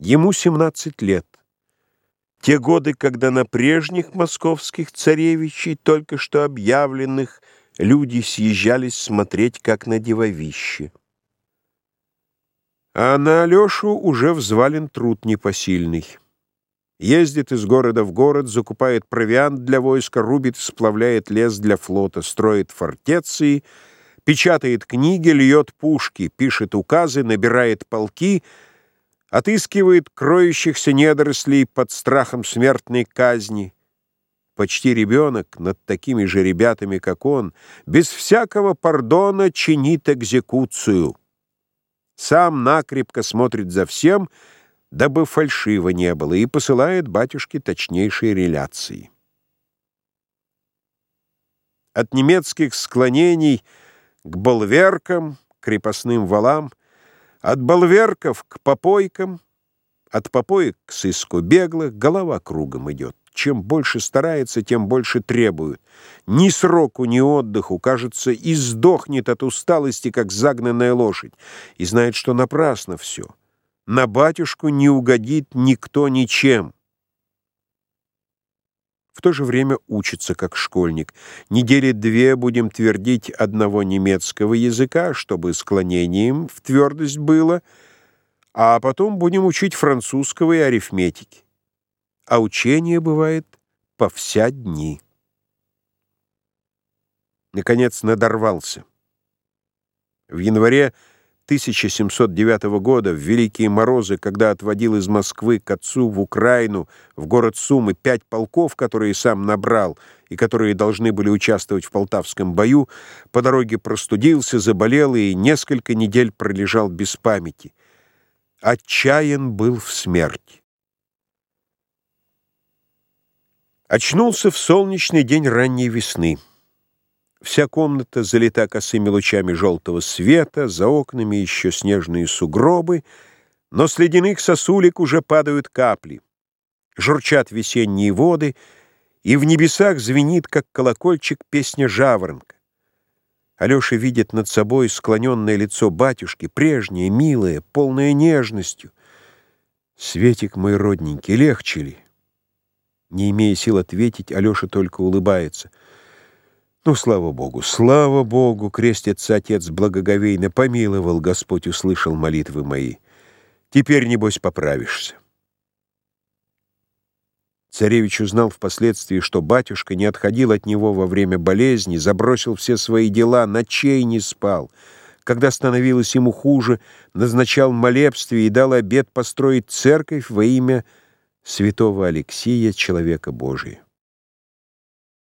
Ему 17 лет. Те годы, когда на прежних московских царевичей, только что объявленных, люди съезжались смотреть, как на девовище. А на Алешу уже взвален труд непосильный. Ездит из города в город, закупает провиант для войска, рубит и сплавляет лес для флота, строит фортеции, печатает книги, льет пушки, пишет указы, набирает полки, отыскивает кроющихся недорослей под страхом смертной казни. Почти ребенок над такими же ребятами, как он, без всякого пардона чинит экзекуцию. Сам накрепко смотрит за всем — дабы фальшиво не было, и посылает батюшке точнейшие реляции. От немецких склонений к болверкам, крепостным валам, от болверков к попойкам, от попоек к сыску беглых голова кругом идет. Чем больше старается, тем больше требуют. Ни сроку, ни отдыху, кажется, и сдохнет от усталости, как загнанная лошадь, и знает, что напрасно все — на батюшку не угодит никто ничем. В то же время учится как школьник. Недели две будем твердить одного немецкого языка, чтобы склонением в твердость было, а потом будем учить французского и арифметики. А учение бывает по вся дни. Наконец надорвался. В январе 1709 года, в Великие Морозы, когда отводил из Москвы к отцу в Украину, в город Сумы, пять полков, которые сам набрал и которые должны были участвовать в Полтавском бою, по дороге простудился, заболел и несколько недель пролежал без памяти. Отчаян был в смерти. Очнулся в солнечный день ранней весны. Вся комната залита косыми лучами желтого света, за окнами еще снежные сугробы, но с ледяных сосулек уже падают капли. Журчат весенние воды, и в небесах звенит, как колокольчик, песня жаворонка. Алеша видит над собой склоненное лицо батюшки, прежнее, милое, полное нежностью. «Светик мой родненький, легче ли?» Не имея сил ответить, Алеша только улыбается — ну, слава Богу, слава Богу, крестится отец благоговейно, помиловал Господь, услышал молитвы мои. Теперь, небось, поправишься. Царевич узнал впоследствии, что батюшка не отходил от него во время болезни, забросил все свои дела, ночей не спал. Когда становилось ему хуже, назначал молебствие и дал обет построить церковь во имя святого Алексия, человека Божия.